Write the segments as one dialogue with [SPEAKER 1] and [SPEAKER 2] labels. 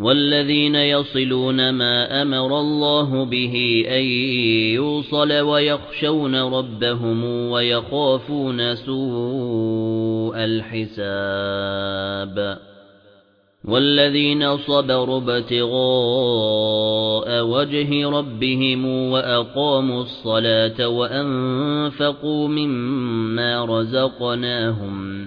[SPEAKER 1] وَالَّذِينَ يَصِلُونَ مَا أَمَرَ اللَّهُ بِهِ أَن يُوصَلَ وَيَخْشَوْنَ رَبَّهُمْ وَيَخَافُونَ سُوءَ الْحِسَابِ. وَالَّذِينَ صَبَرُوا ابْتِغَاءَ وَجْهِ رَبِّهِمْ وَأَقَامُوا الصَّلَاةَ وَأَنفَقُوا مِمَّا رَزَقْنَاهُمْ.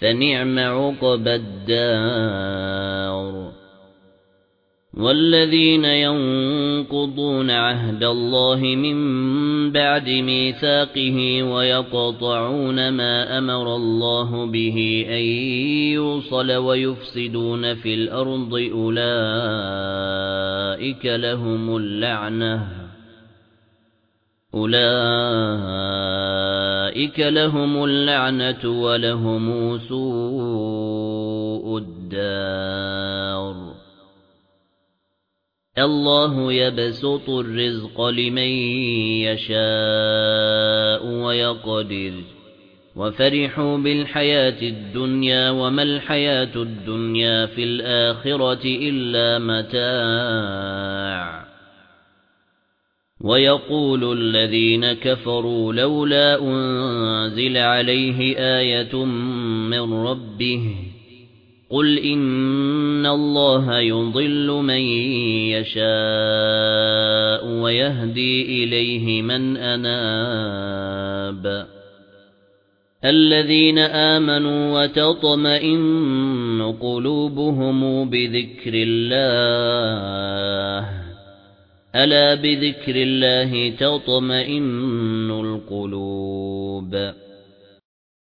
[SPEAKER 1] فَنِعْمَ عُقْبَى الدَّارِ. وَالَّذِينَ يَنقُضُونَ عَهْدَ اللَّهِ مِن بَعْدِ مِيثَاقِهِ وَيَقْطَعُونَ مَا أَمَرَ اللَّهُ بِهِ أَن يُوصَلَ وَيُفْسِدُونَ فِي الْأَرْضِ أُولَئِكَ لَهُمُ اللَّعْنَةُ. أُولَئِكَ لَهُمُ اللَّعْنَةُ وَلَهُمْ سُوءُ الدَّارِ الله يبسط الرزق لمن يشاء ويقدر وفرحوا بالحياة الدنيا وما الحياة الدنيا في الآخرة إلا متاع ويقول الذين كفروا لولا أنزل عليه آية من ربه قُلْ إِنَّ اللَّهَ يُضِلُّ مَن يَشَاءُ وَيَهْدِي إِلَيْهِ مَن أَنَابَ الَّذِينَ آمَنُوا وَتَطْمَئِنُّ قُلُوبُهُم بِذِكْرِ اللَّهِ أَلَا بِذِكْرِ اللَّهِ تَطْمَئِنُّ الْقُلُوبُ